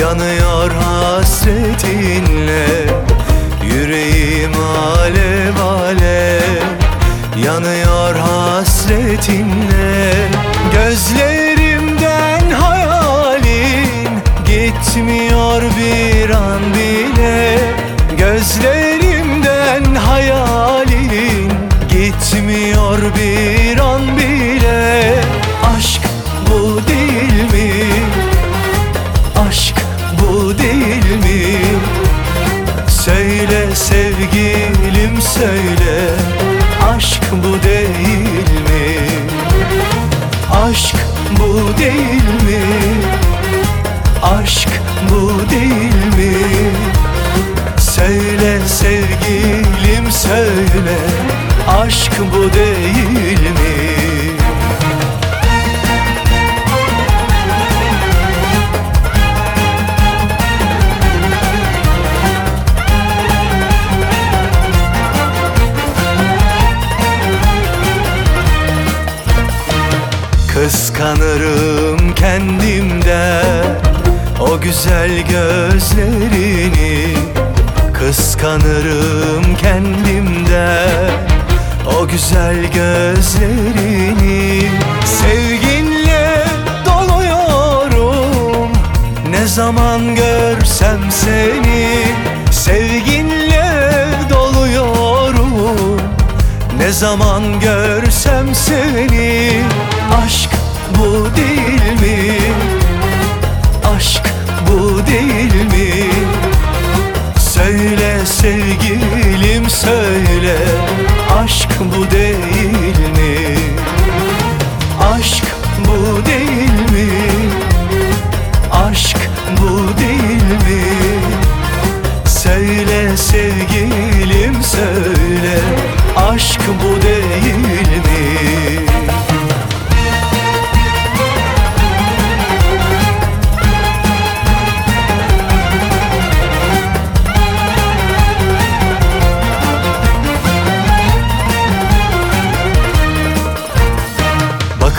Yanıyor hasretinle Yüreğim alev alev. Yanıyor hasretinle Gözlerimden hayalin Gitmiyor bir an bile. Gözlerimden hayalin Sevgilim söyle Aşk bu değil mi? Aşk bu değil mi? Aşk bu değil mi? Söyle sevgilim söyle Aşk bu değil mi? Kıskanırım kendimde o güzel gözlerini. Kıskanırım kendimde o güzel gözlerini. Sevginle doluyorum ne zaman görsem seni. Sevginle doluyorum ne zaman görsem seni bu değil mi? Aşk bu değil mi? Söyle sevgilim söyle Aşk bu değil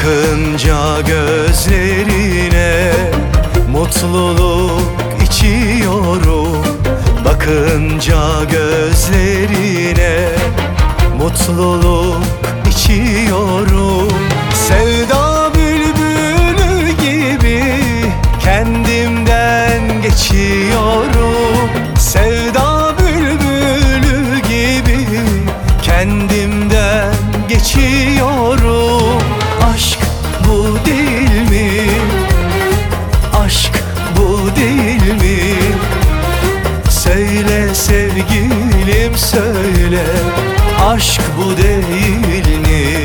Bakınca gözlerine mutluluk içiyorum. Bakınca gözlerine mutluluk içiyorum. Sevda Aşk bu değil mi?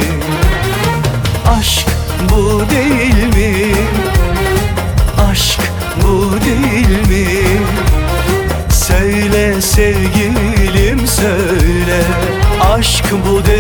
Aşk bu değil mi? Aşk bu değil mi? Söyle sevgilim söyle Aşk bu değil